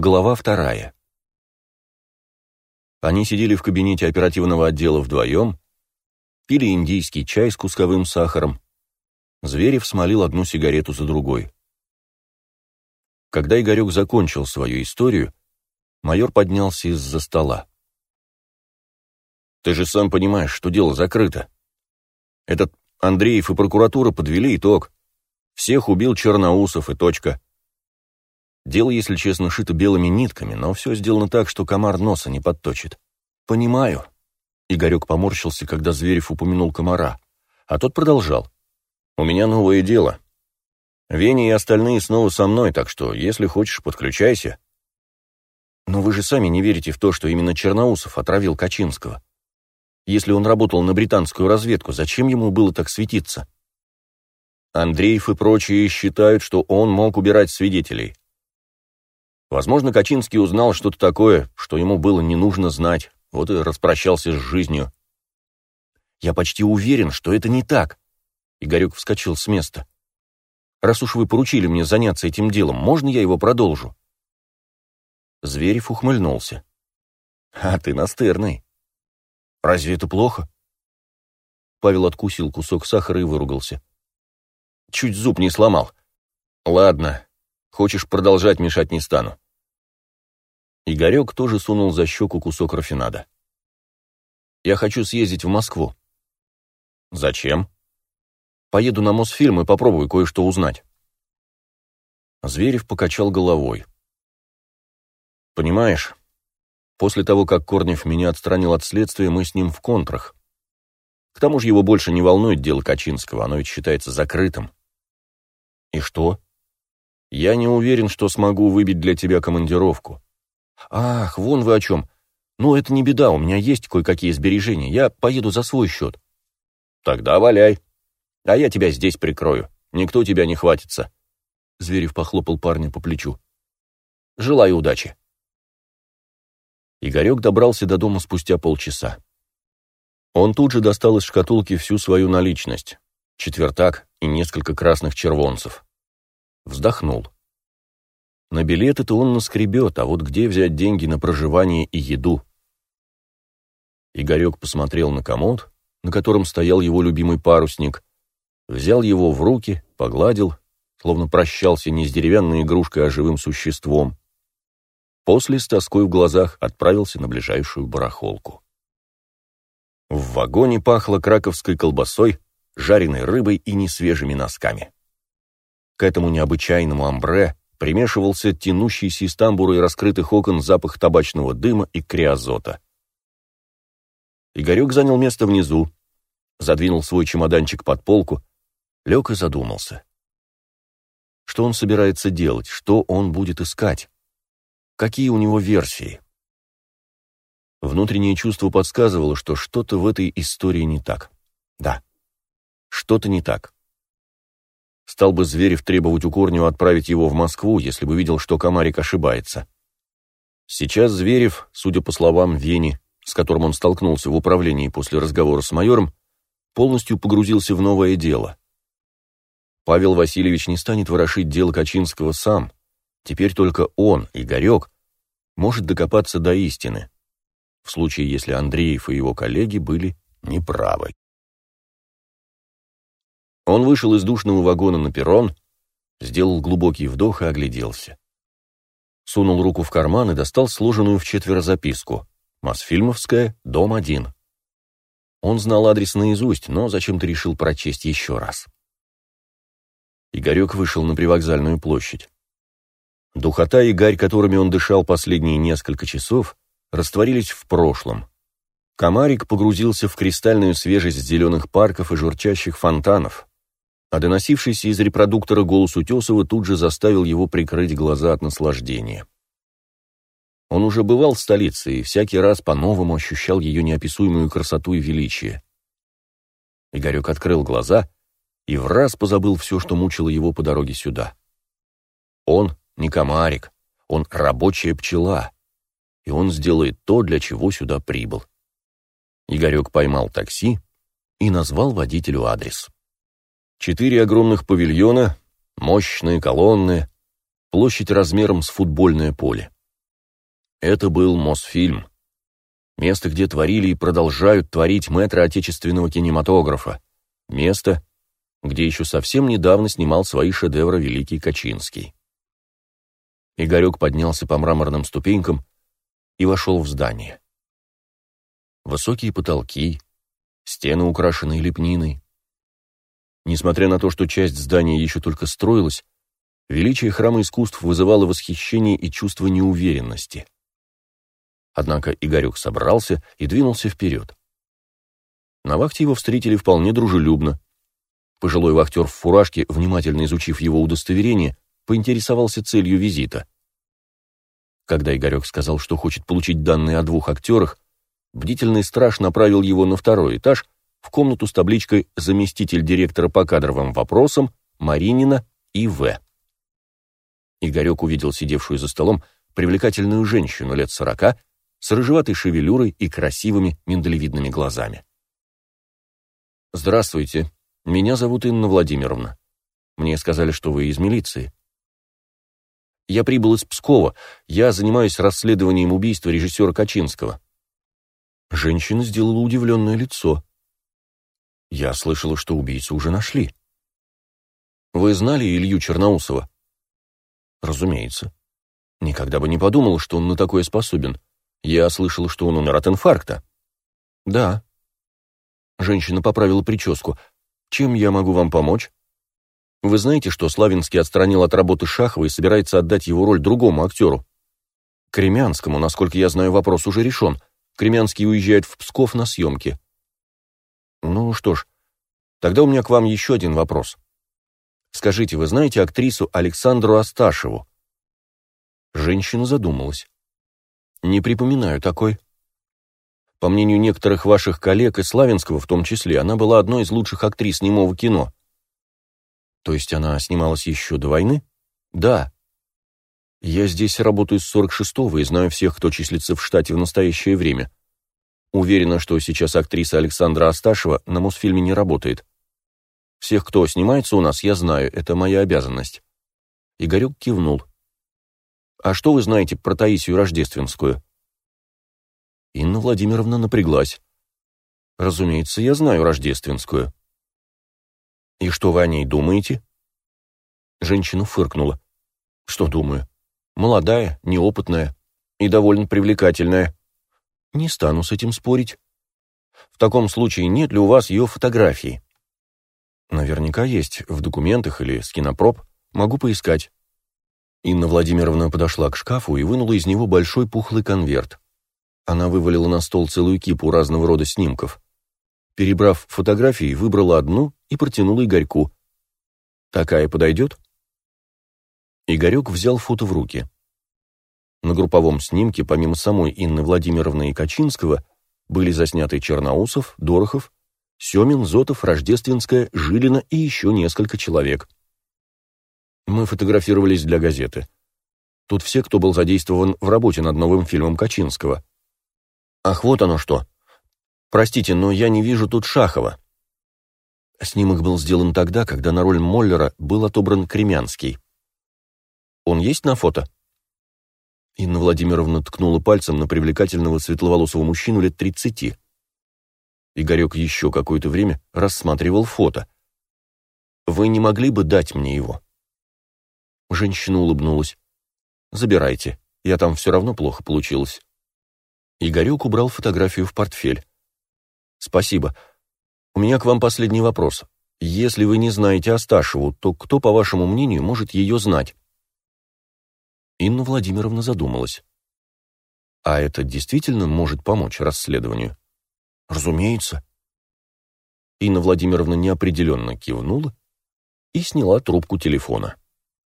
Глава вторая. Они сидели в кабинете оперативного отдела вдвоем, пили индийский чай с кусковым сахаром. Зверев смолил одну сигарету за другой. Когда Игорек закончил свою историю, майор поднялся из-за стола. «Ты же сам понимаешь, что дело закрыто. Этот Андреев и прокуратура подвели итог. Всех убил Черноусов и точка. Дело, если честно, шито белыми нитками, но все сделано так, что комар носа не подточит. Понимаю. Игорек поморщился, когда Зверев упомянул комара. А тот продолжал. У меня новое дело. Веня и остальные снова со мной, так что, если хочешь, подключайся. Но вы же сами не верите в то, что именно Черноусов отравил Качинского. Если он работал на британскую разведку, зачем ему было так светиться? Андреев и прочие считают, что он мог убирать свидетелей. Возможно, Качинский узнал что-то такое, что ему было не нужно знать, вот и распрощался с жизнью. «Я почти уверен, что это не так», — Игорек вскочил с места. «Раз уж вы поручили мне заняться этим делом, можно я его продолжу?» Зверев ухмыльнулся. «А ты настырный. Разве это плохо?» Павел откусил кусок сахара и выругался. «Чуть зуб не сломал. Ладно, Хочешь продолжать, мешать не стану». Игорек тоже сунул за щеку кусок рафинада. «Я хочу съездить в Москву». «Зачем?» «Поеду на Мосфильм и попробую кое-что узнать». Зверев покачал головой. «Понимаешь, после того, как Корнев меня отстранил от следствия, мы с ним в контрах. К тому же его больше не волнует дело Качинского, оно ведь считается закрытым». «И что?» Я не уверен, что смогу выбить для тебя командировку. Ах, вон вы о чем. Ну, это не беда, у меня есть кое-какие сбережения. Я поеду за свой счет. Тогда валяй. А я тебя здесь прикрою. Никто тебя не хватится. Зверев похлопал парня по плечу. Желаю удачи. Игорек добрался до дома спустя полчаса. Он тут же достал из шкатулки всю свою наличность. Четвертак и несколько красных червонцев. Вздохнул. На билеты-то он наскребет, а вот где взять деньги на проживание и еду? Игорек посмотрел на комод, на котором стоял его любимый парусник, взял его в руки, погладил, словно прощался не с деревянной игрушкой, а живым существом. После, с тоской в глазах, отправился на ближайшую барахолку. В вагоне пахло краковской колбасой, жареной рыбой и несвежими носками. К этому необычайному амбре примешивался тянущийся из тамбура и раскрытых окон запах табачного дыма и криозота. Игорек занял место внизу, задвинул свой чемоданчик под полку, лег и задумался. Что он собирается делать, что он будет искать? Какие у него версии? Внутреннее чувство подсказывало, что что-то в этой истории не так. Да, что-то не так. Стал бы Зверев требовать у Корнева отправить его в Москву, если бы видел, что Комарик ошибается. Сейчас Зверев, судя по словам Вени, с которым он столкнулся в управлении после разговора с майором, полностью погрузился в новое дело. Павел Васильевич не станет ворошить дело Качинского сам. Теперь только он, Игорек, может докопаться до истины, в случае, если Андреев и его коллеги были неправы. Он вышел из душного вагона на перрон, сделал глубокий вдох и огляделся. Сунул руку в карман и достал сложенную в четверо записку. «Мосфильмовская, дом 1». Он знал адрес наизусть, но зачем-то решил прочесть еще раз. Игорек вышел на привокзальную площадь. Духота и гарь, которыми он дышал последние несколько часов, растворились в прошлом. Комарик погрузился в кристальную свежесть зеленых парков и журчащих фонтанов, а доносившийся из репродуктора голос Утесова тут же заставил его прикрыть глаза от наслаждения. Он уже бывал в столице и всякий раз по-новому ощущал ее неописуемую красоту и величие. Игорек открыл глаза и в раз позабыл все, что мучило его по дороге сюда. Он не комарик, он рабочая пчела, и он сделает то, для чего сюда прибыл. Игорек поймал такси и назвал водителю адрес. Четыре огромных павильона, мощные колонны, площадь размером с футбольное поле. Это был Мосфильм. Место, где творили и продолжают творить мэтры отечественного кинематографа. Место, где еще совсем недавно снимал свои шедевры великий Качинский. Игорек поднялся по мраморным ступенькам и вошел в здание. Высокие потолки, стены, украшенные лепниной. Несмотря на то, что часть здания еще только строилась, величие храма искусств вызывало восхищение и чувство неуверенности. Однако Игорек собрался и двинулся вперед. На вахте его встретили вполне дружелюбно. Пожилой вахтер в фуражке, внимательно изучив его удостоверение, поинтересовался целью визита. Когда Игорек сказал, что хочет получить данные о двух актерах, бдительный страж направил его на второй этаж, в комнату с табличкой «Заместитель директора по кадровым вопросам Маринина И.В». Игорек увидел сидевшую за столом привлекательную женщину лет сорока с рыжеватой шевелюрой и красивыми миндалевидными глазами. «Здравствуйте, меня зовут Инна Владимировна. Мне сказали, что вы из милиции». «Я прибыл из Пскова, я занимаюсь расследованием убийства режиссера Качинского». Женщина сделала удивленное лицо. «Я слышала, что убийцу уже нашли». «Вы знали Илью Черноусова?» «Разумеется. Никогда бы не подумал, что он на такое способен. Я слышал, что он умер от инфаркта. Да. Женщина поправила прическу. Чем я могу вам помочь? Вы знаете, что Славинский отстранил от работы Шахова и собирается отдать его роль другому актеру? Кремянскому, насколько я знаю, вопрос уже решен. Кремянский уезжает в Псков на съемки. Ну что ж, тогда у меня к вам еще один вопрос. Скажите, вы знаете актрису Александру Асташеву? Женщина задумалась. Не припоминаю такой. По мнению некоторых ваших коллег и Славинского в том числе, она была одной из лучших актрис немого кино. То есть она снималась еще до войны? Да. Я здесь работаю с 46-го и знаю всех, кто числится в штате в настоящее время. Уверена, что сейчас актриса Александра Асташева на Мосфильме не работает. Всех, кто снимается у нас, я знаю, это моя обязанность. Игорек кивнул. А что вы знаете про Таисию Рождественскую? Инна Владимировна напряглась. Разумеется, я знаю Рождественскую. И что вы о ней думаете? Женщина фыркнула. Что думаю? Молодая, неопытная и довольно привлекательная. Не стану с этим спорить. В таком случае нет ли у вас ее фотографии? Наверняка есть, в документах или с кинопроб. Могу поискать. Инна Владимировна подошла к шкафу и вынула из него большой пухлый конверт. Она вывалила на стол целую кипу разного рода снимков. Перебрав фотографии, выбрала одну и протянула Игорьку. «Такая подойдет?» Игорек взял фото в руки. На групповом снимке, помимо самой Инны Владимировны и Качинского, были засняты Черноусов, Дорохов, Семин, Зотов, Рождественская, Жилина и еще несколько человек. Мы фотографировались для газеты. Тут все, кто был задействован в работе над новым фильмом Качинского. Ах, вот оно что. Простите, но я не вижу тут Шахова. Снимок был сделан тогда, когда на роль Моллера был отобран Кремянский. Он есть на фото? Инна Владимировна ткнула пальцем на привлекательного светловолосого мужчину лет тридцати. Игорек еще какое-то время рассматривал фото. «Вы не могли бы дать мне его?» Женщина улыбнулась. «Забирайте, я там все равно плохо получилось». Игорек убрал фотографию в портфель. «Спасибо. У меня к вам последний вопрос. Если вы не знаете Асташеву, то кто, по вашему мнению, может ее знать?» Инна Владимировна задумалась. «А это действительно может помочь расследованию?» «Разумеется». Инна Владимировна неопределенно кивнула и сняла трубку телефона.